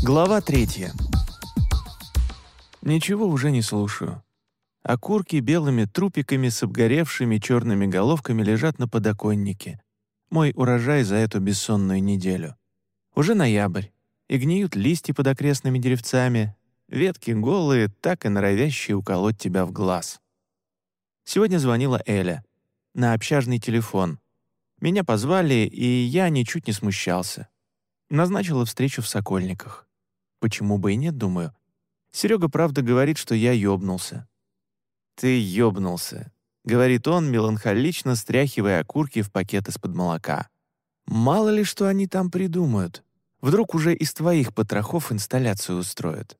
Глава третья. Ничего уже не слушаю. Окурки белыми трупиками с обгоревшими черными головками лежат на подоконнике. Мой урожай за эту бессонную неделю. Уже ноябрь, и гниют листья под окрестными деревцами, ветки голые, так и норовящие уколоть тебя в глаз. Сегодня звонила Эля. На общажный телефон. Меня позвали, и я ничуть не смущался. Назначила встречу в Сокольниках. Почему бы и нет, думаю. Серега правда говорит, что я ёбнулся. «Ты ёбнулся», — говорит он, меланхолично стряхивая окурки в пакет из-под молока. «Мало ли, что они там придумают. Вдруг уже из твоих потрохов инсталляцию устроят».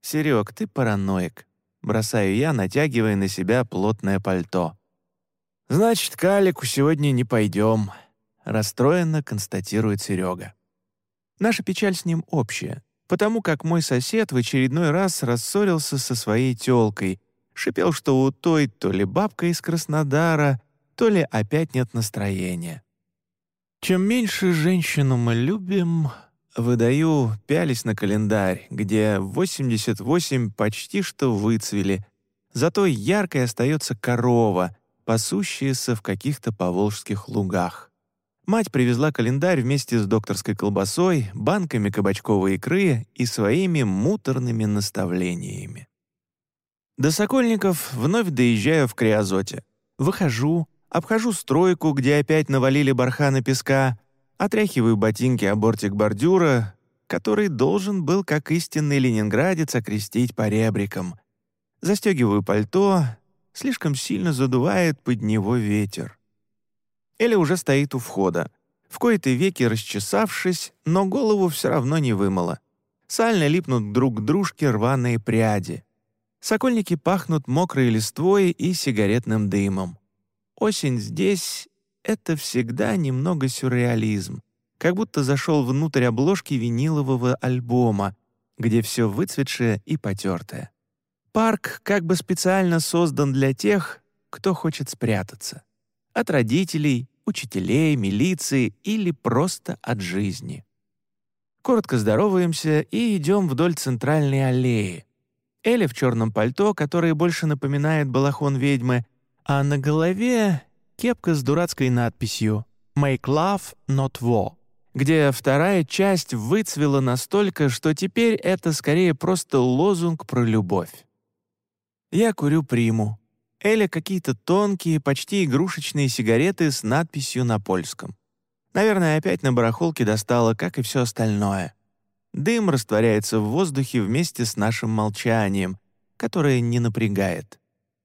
«Серег, ты параноик», — бросаю я, натягивая на себя плотное пальто. «Значит, к Алику сегодня не пойдем», — расстроенно констатирует Серега. Наша печаль с ним общая, потому как мой сосед в очередной раз рассорился со своей тёлкой, шипел, что у той то ли бабка из Краснодара, то ли опять нет настроения. Чем меньше женщину мы любим, выдаю, пялись на календарь, где 88 почти что выцвели, зато яркой остается корова, пасущаяся в каких-то поволжских лугах. Мать привезла календарь вместе с докторской колбасой, банками кабачковой икры и своими муторными наставлениями. До Сокольников вновь доезжаю в Криозоте. Выхожу, обхожу стройку, где опять навалили бархана песка, отряхиваю ботинки о бортик бордюра, который должен был, как истинный ленинградец, окрестить по ребрикам. Застегиваю пальто, слишком сильно задувает под него ветер. Эля уже стоит у входа. В кои-то веки расчесавшись, но голову все равно не вымыла. Сально липнут друг к дружке рваные пряди. Сокольники пахнут мокрой листвой и сигаретным дымом. Осень здесь — это всегда немного сюрреализм. Как будто зашел внутрь обложки винилового альбома, где все выцветшее и потертое. Парк как бы специально создан для тех, кто хочет спрятаться от родителей, учителей, милиции или просто от жизни. Коротко здороваемся и идем вдоль центральной аллеи. Эля в черном пальто, которое больше напоминает балахон ведьмы, а на голове кепка с дурацкой надписью «Make love, not war», где вторая часть выцвела настолько, что теперь это скорее просто лозунг про любовь. Я курю приму, Эля какие-то тонкие, почти игрушечные сигареты с надписью на польском. Наверное, опять на барахолке достала, как и все остальное. Дым растворяется в воздухе вместе с нашим молчанием, которое не напрягает.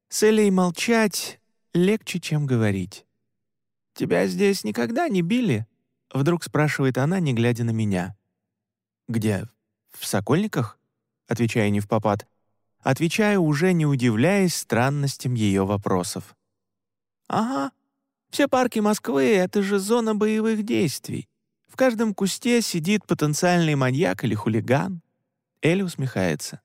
С Элей молчать легче, чем говорить. «Тебя здесь никогда не били?» — вдруг спрашивает она, не глядя на меня. «Где? В Сокольниках?» — отвечаю не в попад — отвечая уже не удивляясь странностям ее вопросов. «Ага, все парки Москвы — это же зона боевых действий. В каждом кусте сидит потенциальный маньяк или хулиган». Элли усмехается.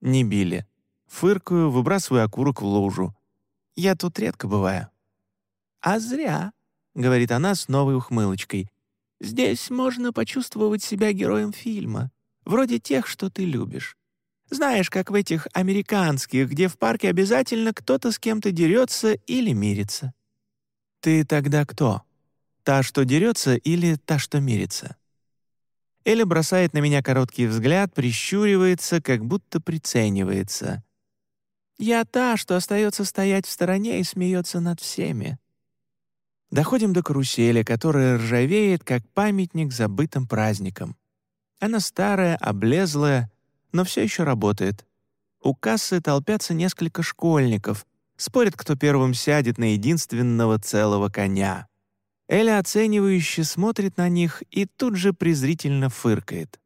«Не били. Фыркаю, выбрасываю окурок в лужу. Я тут редко бываю». «А зря», — говорит она с новой ухмылочкой. «Здесь можно почувствовать себя героем фильма, вроде тех, что ты любишь. Знаешь, как в этих американских, где в парке обязательно кто-то с кем-то дерется или мирится. Ты тогда кто? Та, что дерется, или та, что мирится? Эля бросает на меня короткий взгляд, прищуривается, как будто приценивается. Я та, что остается стоять в стороне и смеется над всеми. Доходим до карусели, которая ржавеет, как памятник забытым праздникам. Она старая, облезлая, но все еще работает. У кассы толпятся несколько школьников, спорят, кто первым сядет на единственного целого коня. Эля оценивающе смотрит на них и тут же презрительно фыркает.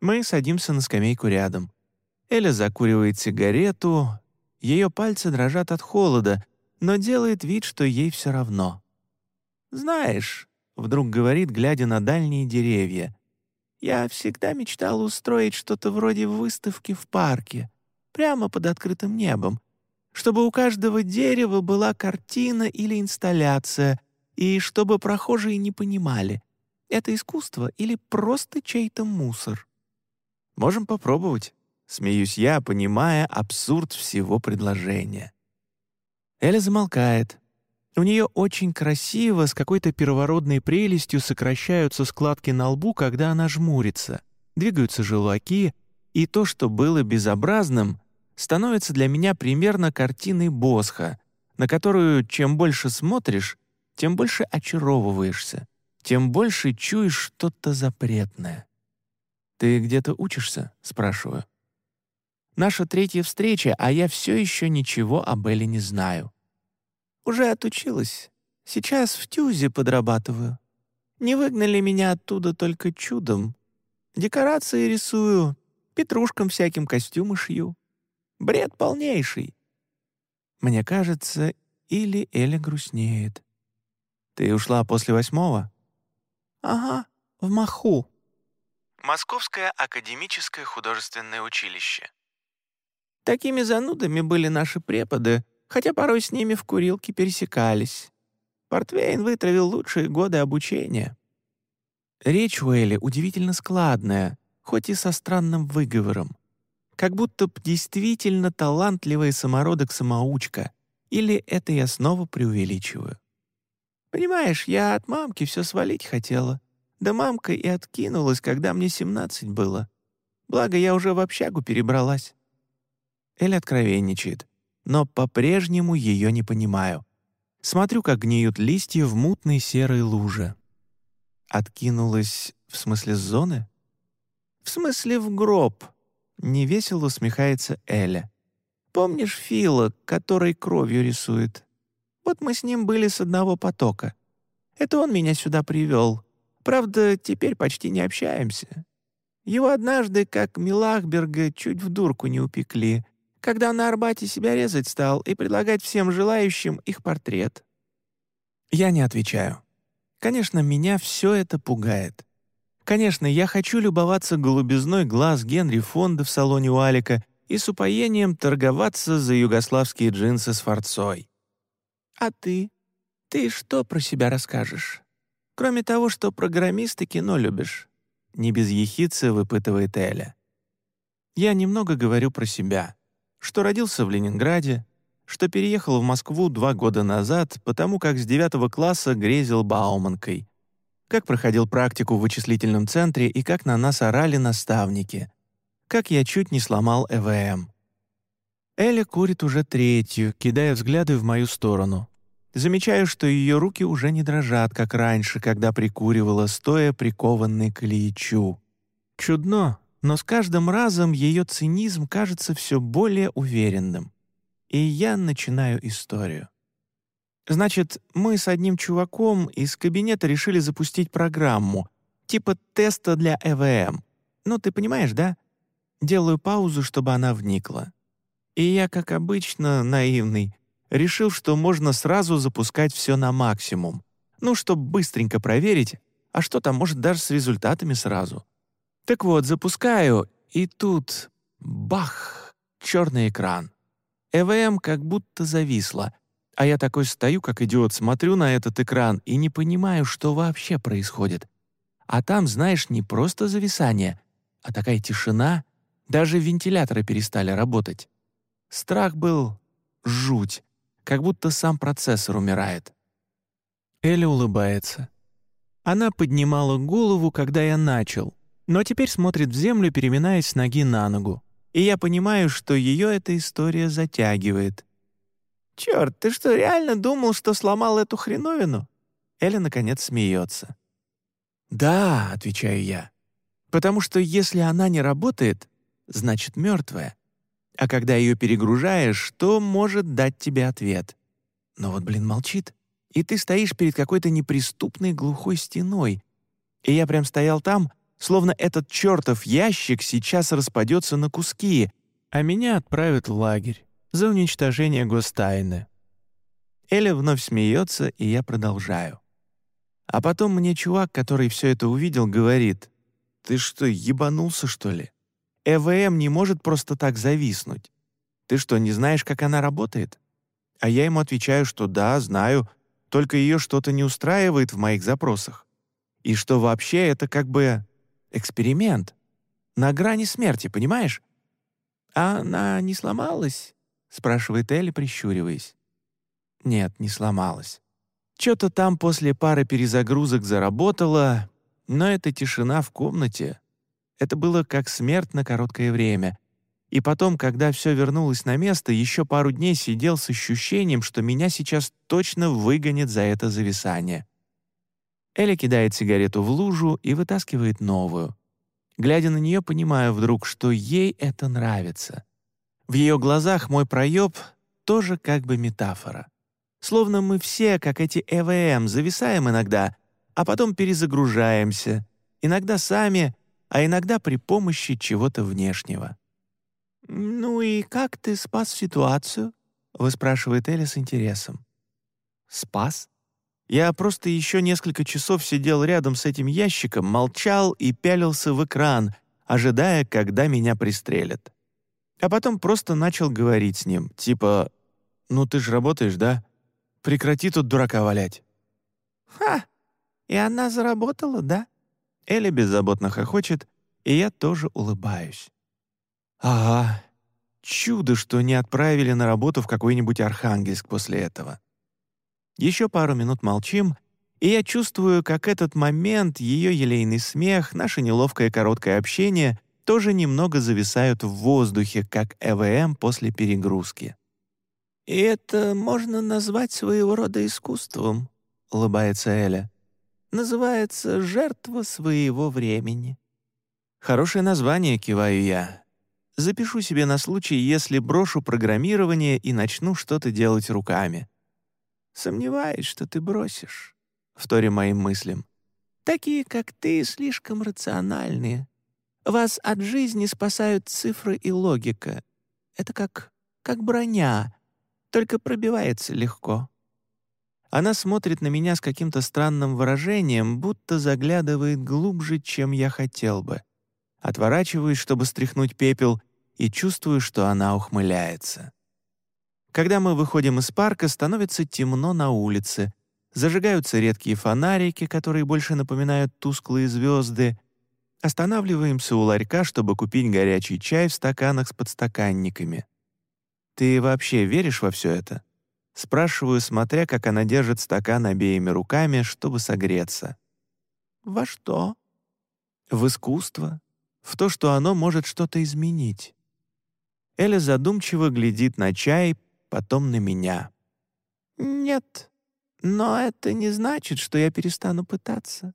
Мы садимся на скамейку рядом. Эля закуривает сигарету, ее пальцы дрожат от холода, но делает вид, что ей все равно. «Знаешь», — вдруг говорит, глядя на дальние деревья, я всегда мечтал устроить что-то вроде выставки в парке, прямо под открытым небом, чтобы у каждого дерева была картина или инсталляция, и чтобы прохожие не понимали, это искусство или просто чей-то мусор. Можем попробовать. Смеюсь я, понимая абсурд всего предложения. Эля замолкает. У нее очень красиво, с какой-то первородной прелестью сокращаются складки на лбу, когда она жмурится. Двигаются желваки, и то, что было безобразным, становится для меня примерно картиной Босха, на которую чем больше смотришь, тем больше очаровываешься, тем больше чуешь что-то запретное. «Ты где-то учишься?» — спрашиваю. «Наша третья встреча, а я все еще ничего об Элле не знаю». «Уже отучилась. Сейчас в Тюзе подрабатываю. Не выгнали меня оттуда только чудом. Декорации рисую, петрушкам всяким костюмы шью. Бред полнейший. Мне кажется, или Эля грустнеет. «Ты ушла после восьмого?» «Ага, в Маху». Московское академическое художественное училище. Такими занудами были наши преподы, хотя порой с ними в курилке пересекались. Портвейн вытравил лучшие годы обучения. Речь у Эли удивительно складная, хоть и со странным выговором. Как будто б действительно талантливая самородок-самоучка. Или это я снова преувеличиваю? Понимаешь, я от мамки все свалить хотела. Да мамка и откинулась, когда мне семнадцать было. Благо, я уже в общагу перебралась. Эль откровенничает, но по-прежнему ее не понимаю. Смотрю, как гниют листья в мутной серой луже. Откинулась в смысле зоны? В смысле в гроб. Невесело усмехается Эля. Помнишь Фила, который кровью рисует? Вот мы с ним были с одного потока. Это он меня сюда привел. Правда, теперь почти не общаемся. Его однажды, как Милахберга, чуть в дурку не упекли, когда на Арбате себя резать стал и предлагать всем желающим их портрет. Я не отвечаю. Конечно, меня все это пугает. Конечно, я хочу любоваться голубизной глаз Генри Фонда в салоне у Алика и с упоением торговаться за югославские джинсы с форцой. А ты? Ты что про себя расскажешь? Кроме того, что программист и кино любишь. Не без ехидцы выпытывает Эля. Я немного говорю про себя. Что родился в Ленинграде, что переехал в Москву два года назад, потому как с девятого класса грезил Бауманкой. Как проходил практику в вычислительном центре и как на нас орали наставники. Как я чуть не сломал ЭВМ. Эля курит уже третью, кидая взгляды в мою сторону. Замечаю, что ее руки уже не дрожат, как раньше, когда прикуривала, стоя прикованной к Ильичу. Чудно, но с каждым разом ее цинизм кажется все более уверенным. И я начинаю историю. Значит, мы с одним чуваком из кабинета решили запустить программу, типа теста для ЭВМ. Ну, ты понимаешь, да? Делаю паузу, чтобы она вникла. И я, как обычно, наивный, решил, что можно сразу запускать все на максимум. Ну, чтобы быстренько проверить, а что там может даже с результатами сразу. Так вот, запускаю, и тут — бах! Черный экран. ЭВМ как будто зависла, а я такой стою, как идиот, смотрю на этот экран и не понимаю, что вообще происходит. А там, знаешь, не просто зависание, а такая тишина, даже вентиляторы перестали работать. Страх был жуть как будто сам процессор умирает. Эля улыбается. Она поднимала голову, когда я начал, но теперь смотрит в землю, переминаясь с ноги на ногу. И я понимаю, что ее эта история затягивает. «Черт, ты что, реально думал, что сломал эту хреновину?» Эля, наконец, смеется. «Да», — отвечаю я, «потому что если она не работает, значит, мертвая а когда ее перегружаешь, то может дать тебе ответ. Но вот, блин, молчит, и ты стоишь перед какой-то неприступной глухой стеной. И я прям стоял там, словно этот чертов ящик сейчас распадется на куски, а меня отправят в лагерь за уничтожение гостайны. Эля вновь смеется, и я продолжаю. А потом мне чувак, который все это увидел, говорит, «Ты что, ебанулся, что ли? ЭВМ не может просто так зависнуть. Ты что, не знаешь, как она работает? А я ему отвечаю, что да, знаю, только ее что-то не устраивает в моих запросах. И что вообще это как бы эксперимент. На грани смерти, понимаешь?» «А она не сломалась?» — спрашивает Элли, прищуриваясь. «Нет, не сломалась. Что-то там после пары перезагрузок заработало, но эта тишина в комнате — это было как смерть на короткое время. И потом, когда все вернулось на место, еще пару дней сидел с ощущением, что меня сейчас точно выгонят за это зависание. Эля кидает сигарету в лужу и вытаскивает новую. Глядя на нее, понимаю вдруг, что ей это нравится. В ее глазах мой проеб тоже как бы метафора. Словно мы все, как эти ЭВМ, зависаем иногда, а потом перезагружаемся, иногда сами, а иногда при помощи чего-то внешнего. «Ну и как ты спас ситуацию?» — выспрашивает Эля с интересом. «Спас?» Я просто еще несколько часов сидел рядом с этим ящиком, молчал и пялился в экран, ожидая, когда меня пристрелят. А потом просто начал говорить с ним, типа «Ну ты же работаешь, да? Прекрати тут дурака валять». «Ха! И она заработала, да?» Эля беззаботно хохочет, и я тоже улыбаюсь. Ага. Чудо, что не отправили на работу в какой-нибудь Архангельск после этого. Еще пару минут молчим, и я чувствую, как этот момент, ее елейный смех, наше неловкое короткое общение тоже немного зависают в воздухе, как ЭВМ после перегрузки. «И это можно назвать своего рода искусством», — улыбается Эля. «Называется «Жертва своего времени». «Хорошее название», — киваю я. Запишу себе на случай, если брошу программирование и начну что-то делать руками. Сомневаюсь, что ты бросишь, — вторе моим мыслям. Такие, как ты, слишком рациональные. Вас от жизни спасают цифры и логика. Это как, как броня, только пробивается легко. Она смотрит на меня с каким-то странным выражением, будто заглядывает глубже, чем я хотел бы. Отворачиваюсь, чтобы стряхнуть пепел, и чувствую, что она ухмыляется. Когда мы выходим из парка, становится темно на улице. Зажигаются редкие фонарики, которые больше напоминают тусклые звезды. Останавливаемся у ларька, чтобы купить горячий чай в стаканах с подстаканниками. «Ты вообще веришь во все это?» Спрашиваю, смотря, как она держит стакан обеими руками, чтобы согреться. «Во что?» «В искусство, в то, что оно может что-то изменить. Эля задумчиво глядит на чай, потом на меня. «Нет, но это не значит, что я перестану пытаться».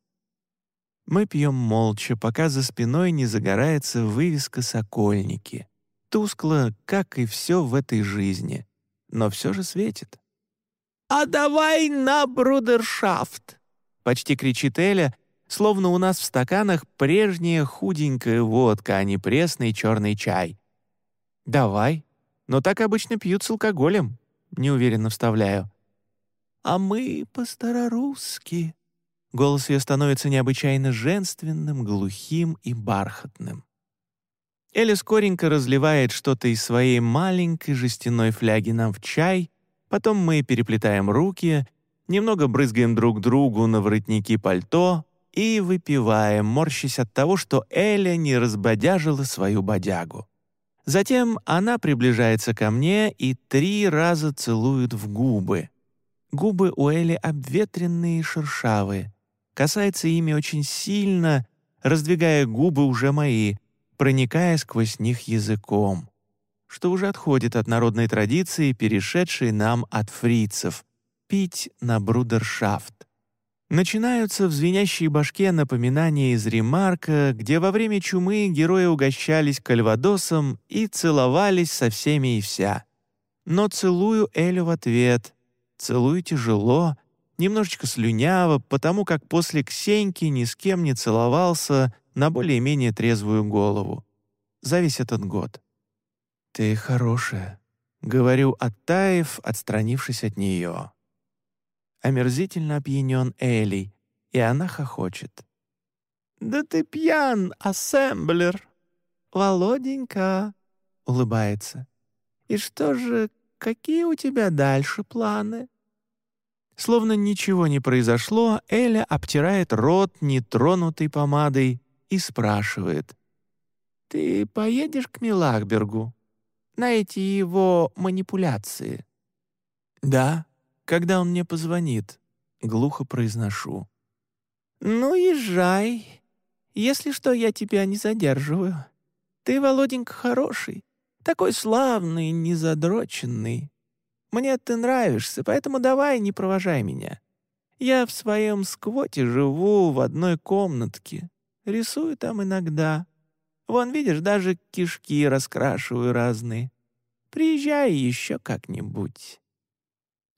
Мы пьем молча, пока за спиной не загорается вывеска «Сокольники». Тускло, как и все в этой жизни, но все же светит. «А давай на брудершафт!» — почти кричит Эля, словно у нас в стаканах прежняя худенькая водка, а не пресный черный чай. «Давай. Но так обычно пьют с алкоголем», — неуверенно вставляю. «А мы по-старорусски». Голос ее становится необычайно женственным, глухим и бархатным. Эля скоренько разливает что-то из своей маленькой жестяной фляги нам в чай, потом мы переплетаем руки, немного брызгаем друг другу на воротники пальто, и выпиваем, морщась от того, что Эля не разбодяжила свою бодягу. Затем она приближается ко мне и три раза целует в губы. Губы у Эли обветренные и шершавые. Касается ими очень сильно, раздвигая губы уже мои, проникая сквозь них языком. Что уже отходит от народной традиции, перешедшей нам от фрицев — пить на брудершафт. Начинаются в звенящей башке напоминания из ремарка, где во время чумы герои угощались кальвадосом и целовались со всеми и вся. Но целую Элю в ответ. Целую тяжело, немножечко слюняво, потому как после Ксеньки ни с кем не целовался на более-менее трезвую голову. За весь этот год. «Ты хорошая», — говорю, оттаив, отстранившись от нее омерзительно опьянен Элей, и она хохочет. «Да ты пьян, ассемблер!» «Володенька!» — улыбается. «И что же, какие у тебя дальше планы?» Словно ничего не произошло, Эля обтирает рот нетронутой помадой и спрашивает. «Ты поедешь к Милахбергу? На эти его манипуляции?» «Да, когда он мне позвонит», — глухо произношу. «Ну, езжай. Если что, я тебя не задерживаю. Ты, Володенька, хороший, такой славный, незадроченный. Мне ты нравишься, поэтому давай не провожай меня. Я в своем сквоте живу в одной комнатке, рисую там иногда. Вон, видишь, даже кишки раскрашиваю разные. Приезжай еще как-нибудь».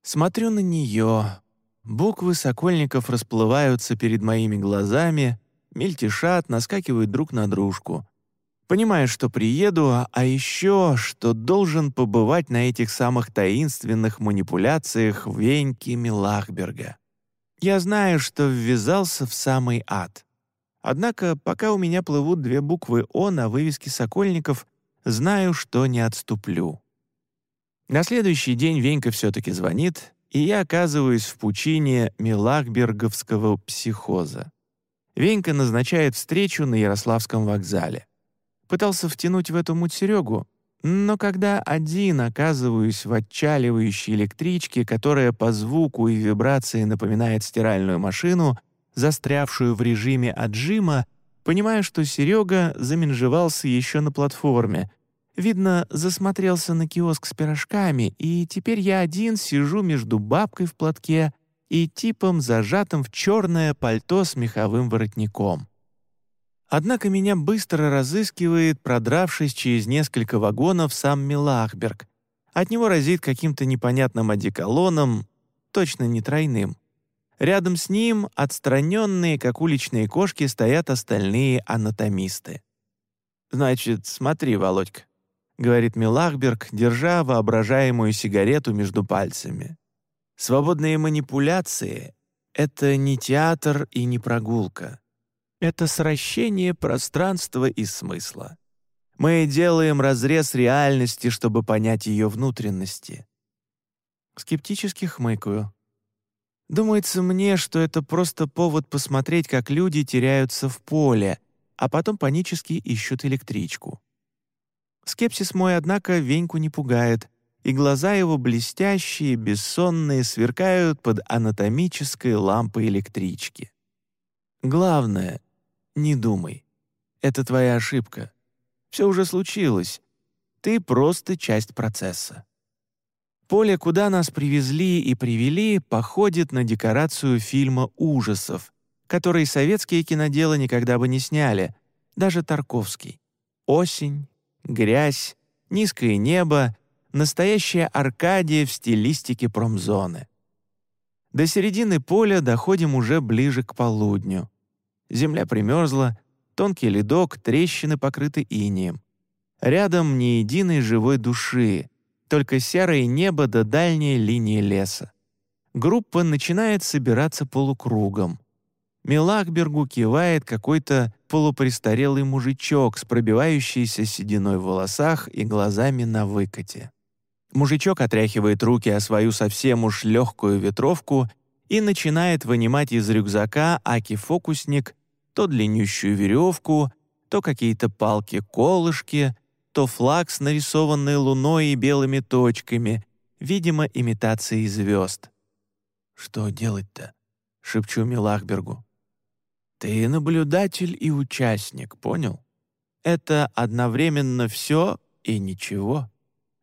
Смотрю на нее. Буквы сокольников расплываются перед моими глазами, мельтешат, наскакивают друг на дружку. Понимаю, что приеду, а еще, что должен побывать на этих самых таинственных манипуляциях Веньки Милахберга. Я знаю, что ввязался в самый ад. Однако, пока у меня плывут две буквы «О» на вывеске «Сокольников», знаю, что не отступлю. На следующий день Венька все-таки звонит, и я оказываюсь в пучине милахберговского психоза. Венька назначает встречу на Ярославском вокзале. Пытался втянуть в эту муть Серегу, но когда один оказываюсь в отчаливающей электричке, которая по звуку и вибрации напоминает стиральную машину, застрявшую в режиме отжима, понимаю, что Серега заменжевался еще на платформе. Видно, засмотрелся на киоск с пирожками, и теперь я один сижу между бабкой в платке и типом, зажатым в черное пальто с меховым воротником. Однако меня быстро разыскивает, продравшись через несколько вагонов, сам Милахберг. От него разит каким-то непонятным одеколоном, точно не тройным. Рядом с ним, отстраненные, как уличные кошки, стоят остальные анатомисты. «Значит, смотри, Володька», — говорит Милахберг, держа воображаемую сигарету между пальцами. «Свободные манипуляции — это не театр и не прогулка. Это сращение пространства и смысла. Мы делаем разрез реальности, чтобы понять ее внутренности». Скептически хмыкаю. Думается мне, что это просто повод посмотреть, как люди теряются в поле, а потом панически ищут электричку. Скепсис мой, однако, Веньку не пугает, и глаза его блестящие, бессонные, сверкают под анатомической лампой электрички. Главное — не думай. Это твоя ошибка. Все уже случилось. Ты просто часть процесса. Поле, куда нас привезли и привели, походит на декорацию фильма ужасов, который советские киноделы никогда бы не сняли, даже Тарковский. Осень, грязь, низкое небо, настоящая Аркадия в стилистике промзоны. До середины поля доходим уже ближе к полудню. Земля примерзла, тонкий ледок, трещины покрыты инеем. Рядом ни единой живой души, только серое небо до дальней линии леса. Группа начинает собираться полукругом. Милахбергу кивает какой-то полупрестарелый мужичок с пробивающейся сединой в волосах и глазами на выкате. Мужичок отряхивает руки о свою совсем уж легкую ветровку и начинает вынимать из рюкзака аки-фокусник то длиннющую веревку, то какие-то палки-колышки, то флаг с нарисованной луной и белыми точками, видимо, имитацией звезд. «Что делать-то?» — шепчу Милахбергу. «Ты наблюдатель и участник, понял? Это одновременно все и ничего».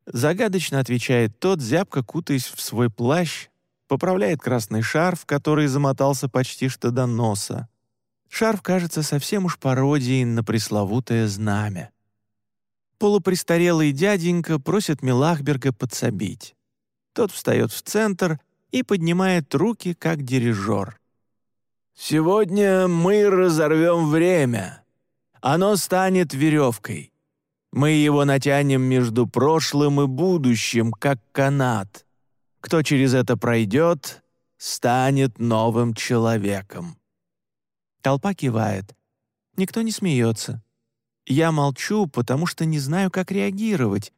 Загадочно отвечает тот, зябко кутаясь в свой плащ, поправляет красный шарф, который замотался почти что до носа. Шарф кажется совсем уж пародией на пресловутое знамя. Полупрестарелый дяденька просит Милахберга подсобить. Тот встает в центр и поднимает руки, как дирижер. «Сегодня мы разорвем время. Оно станет веревкой. Мы его натянем между прошлым и будущим, как канат. Кто через это пройдет, станет новым человеком». Толпа кивает. Никто не смеется. Я молчу, потому что не знаю, как реагировать.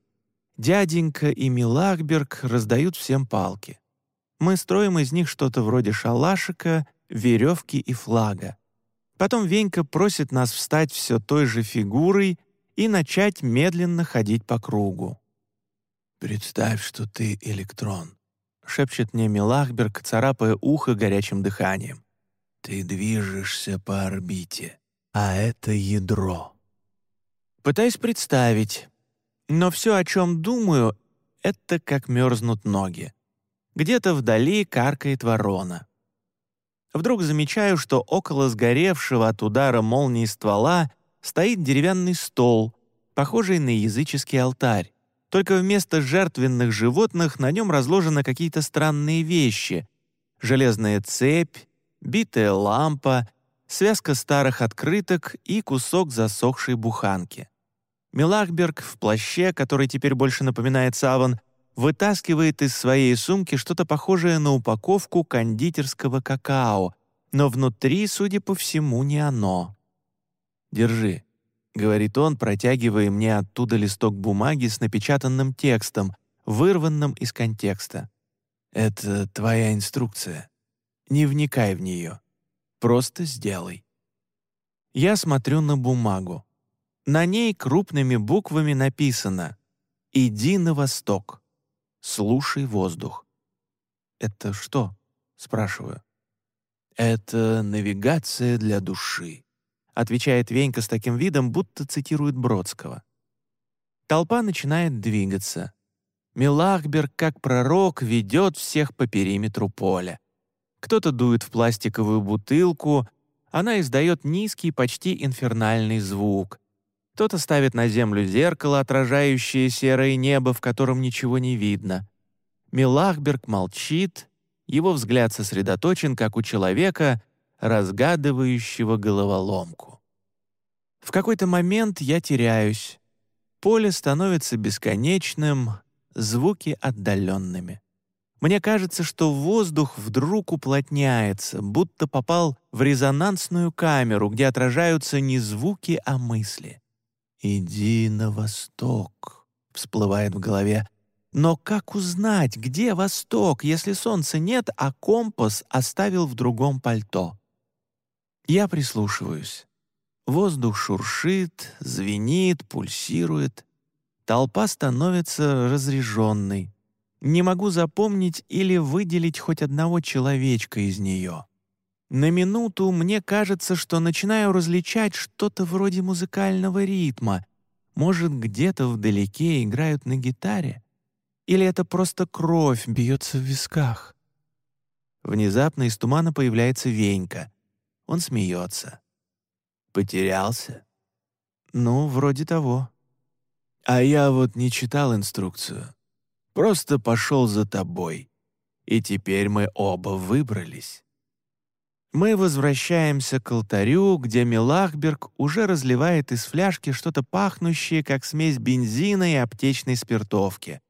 Дяденька и Милахберг раздают всем палки. Мы строим из них что-то вроде шалашика, веревки и флага. Потом Венька просит нас встать все той же фигурой и начать медленно ходить по кругу. «Представь, что ты электрон», — шепчет мне Милахберг, царапая ухо горячим дыханием. «Ты движешься по орбите, а это ядро». Пытаюсь представить, но все, о чем думаю, это как мерзнут ноги. Где-то вдали каркает ворона. Вдруг замечаю, что около сгоревшего от удара молнии ствола стоит деревянный стол, похожий на языческий алтарь. Только вместо жертвенных животных на нем разложены какие-то странные вещи. Железная цепь, битая лампа, связка старых открыток и кусок засохшей буханки. Милахберг в плаще, который теперь больше напоминает саван, вытаскивает из своей сумки что-то похожее на упаковку кондитерского какао, но внутри, судя по всему, не оно. «Держи», — говорит он, протягивая мне оттуда листок бумаги с напечатанным текстом, вырванным из контекста. «Это твоя инструкция. Не вникай в нее. Просто сделай». Я смотрю на бумагу. На ней крупными буквами написано «Иди на восток». Слушай воздух. «Это что?» — спрашиваю. «Это навигация для души», — отвечает Венька с таким видом, будто цитирует Бродского. Толпа начинает двигаться. Милахберг, как пророк, ведет всех по периметру поля. Кто-то дует в пластиковую бутылку, она издает низкий, почти инфернальный звук. Кто-то ставит на землю зеркало, отражающее серое небо, в котором ничего не видно. Милахберг молчит, его взгляд сосредоточен, как у человека, разгадывающего головоломку. В какой-то момент я теряюсь. Поле становится бесконечным, звуки отдаленными. Мне кажется, что воздух вдруг уплотняется, будто попал в резонансную камеру, где отражаются не звуки, а мысли. «Иди на восток», — всплывает в голове. Но как узнать, где восток, если солнца нет, а компас оставил в другом пальто? Я прислушиваюсь. Воздух шуршит, звенит, пульсирует. Толпа становится разреженной. Не могу запомнить или выделить хоть одного человечка из нее. На минуту мне кажется, что начинаю различать что-то вроде музыкального ритма. Может, где-то вдалеке играют на гитаре? Или это просто кровь бьется в висках? Внезапно из тумана появляется Венька. Он смеется. «Потерялся?» «Ну, вроде того». «А я вот не читал инструкцию. Просто пошел за тобой. И теперь мы оба выбрались». Мы возвращаемся к алтарю, где Милахберг уже разливает из фляжки что-то пахнущее, как смесь бензина и аптечной спиртовки.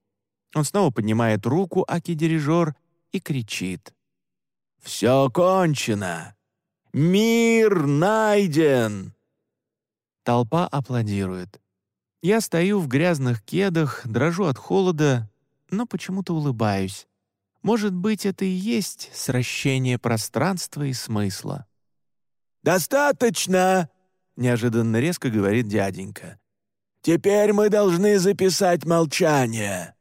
Он снова поднимает руку, аки-дирижер, и кричит. «Все кончено! Мир найден!» Толпа аплодирует. Я стою в грязных кедах, дрожу от холода, но почему-то улыбаюсь. Может быть, это и есть сращение пространства и смысла. «Достаточно!» — неожиданно резко говорит дяденька. «Теперь мы должны записать молчание».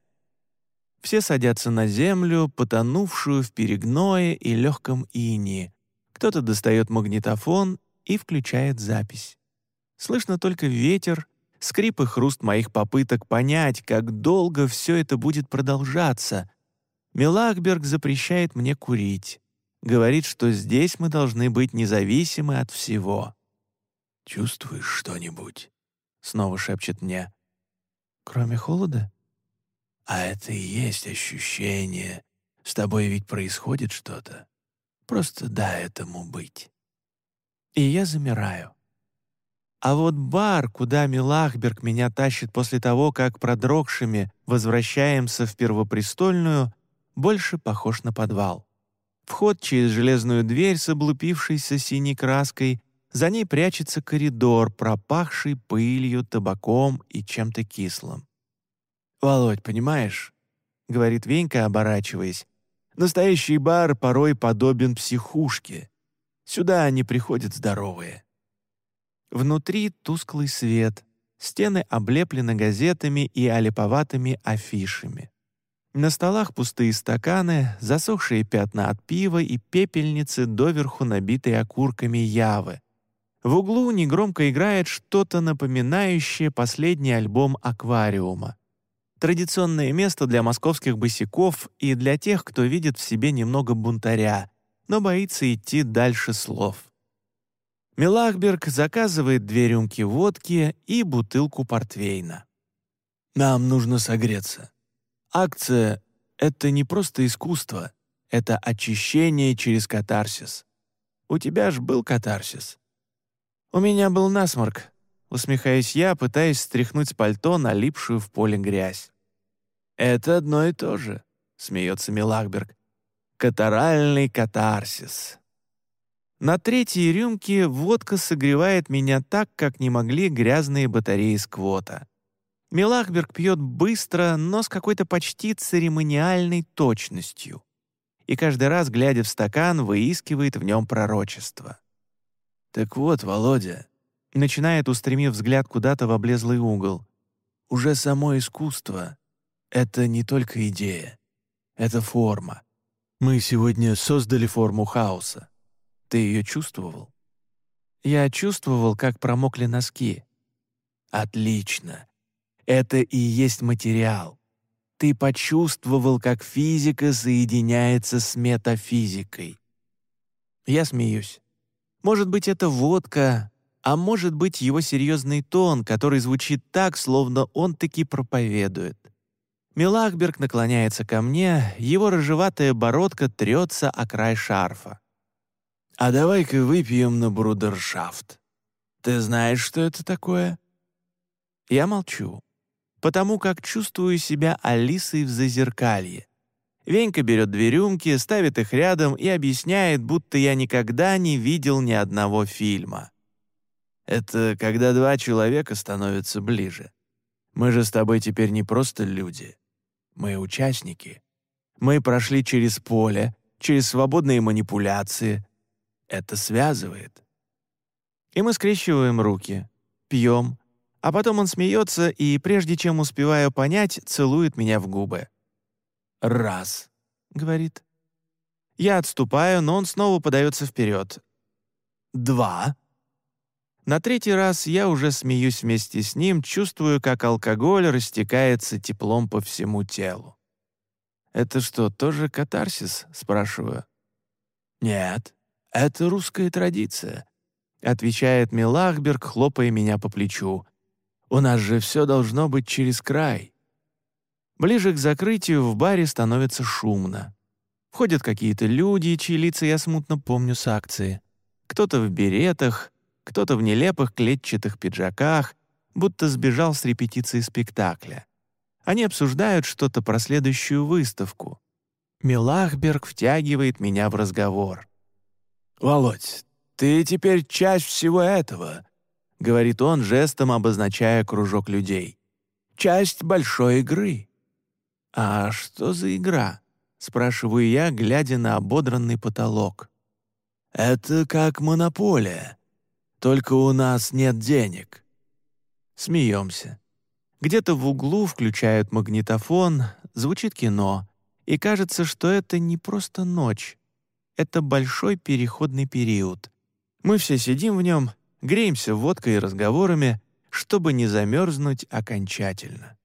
Все садятся на землю, потонувшую в перегное и легком инии. Кто-то достает магнитофон и включает запись. Слышно только ветер, скрип и хруст моих попыток понять, как долго все это будет продолжаться, Милахберг запрещает мне курить. Говорит, что здесь мы должны быть независимы от всего. «Чувствуешь что-нибудь?» — снова шепчет мне. «Кроме холода?» «А это и есть ощущение. С тобой ведь происходит что-то. Просто дай этому быть». И я замираю. А вот бар, куда Милахберг меня тащит после того, как продрогшими возвращаемся в Первопрестольную, больше похож на подвал. Вход через железную дверь с облупившейся синей краской, за ней прячется коридор, пропахший пылью, табаком и чем-то кислым. «Володь, понимаешь?» — говорит Венька, оборачиваясь. «Настоящий бар порой подобен психушке. Сюда они приходят здоровые». Внутри тусклый свет, Стены облеплены газетами и олиповатыми афишами. На столах пустые стаканы, засохшие пятна от пива и пепельницы, доверху набитые окурками явы. В углу негромко играет что-то напоминающее последний альбом «Аквариума». Традиционное место для московских босиков и для тех, кто видит в себе немного бунтаря, но боится идти дальше слов. Милахберг заказывает две рюмки водки и бутылку портвейна. «Нам нужно согреться», Акция — это не просто искусство, это очищение через катарсис. У тебя ж был катарсис. У меня был насморк, усмехаясь я, пытаясь стряхнуть с пальто налипшую в поле грязь. «Это одно и то же», — смеется Милахберг. «Катаральный катарсис». На третьей рюмке водка согревает меня так, как не могли грязные батареи сквота. Милахберг пьет быстро, но с какой-то почти церемониальной точностью. И каждый раз, глядя в стакан, выискивает в нем пророчество. «Так вот, Володя», — начинает, устремив взгляд куда-то в облезлый угол, «уже само искусство — это не только идея, это форма. Мы сегодня создали форму хаоса. Ты ее чувствовал?» «Я чувствовал, как промокли носки». «Отлично. Это и есть материал. Ты почувствовал, как физика соединяется с метафизикой. Я смеюсь. Может быть, это водка, а может быть, его серьезный тон, который звучит так, словно он таки проповедует. Милахберг наклоняется ко мне, его рыжеватая бородка трется о край шарфа. «А давай-ка выпьем на брудершафт. Ты знаешь, что это такое?» Я молчу потому как чувствую себя Алисой в зазеркалье. Венька берет две рюмки, ставит их рядом и объясняет, будто я никогда не видел ни одного фильма. Это когда два человека становятся ближе. Мы же с тобой теперь не просто люди. Мы участники. Мы прошли через поле, через свободные манипуляции. Это связывает. И мы скрещиваем руки, пьем, а потом он смеется и, прежде чем успеваю понять, целует меня в губы. «Раз», — говорит. Я отступаю, но он снова подается вперед. «Два». На третий раз я уже смеюсь вместе с ним, чувствую, как алкоголь растекается теплом по всему телу. «Это что, тоже катарсис?» — спрашиваю. «Нет, это русская традиция», — отвечает Милахберг, хлопая меня по плечу. У нас же все должно быть через край». Ближе к закрытию в баре становится шумно. Входят какие-то люди, чьи лица я смутно помню с акции. Кто-то в беретах, кто-то в нелепых клетчатых пиджаках, будто сбежал с репетиции спектакля. Они обсуждают что-то про следующую выставку. Милахберг втягивает меня в разговор. «Володь, ты теперь часть всего этого. — говорит он, жестом обозначая кружок людей. «Часть большой игры». «А что за игра?» — спрашиваю я, глядя на ободранный потолок. «Это как монополия. Только у нас нет денег». Смеемся. Где-то в углу включают магнитофон, звучит кино, и кажется, что это не просто ночь. Это большой переходный период. Мы все сидим в нем греемся водкой и разговорами, чтобы не замерзнуть окончательно.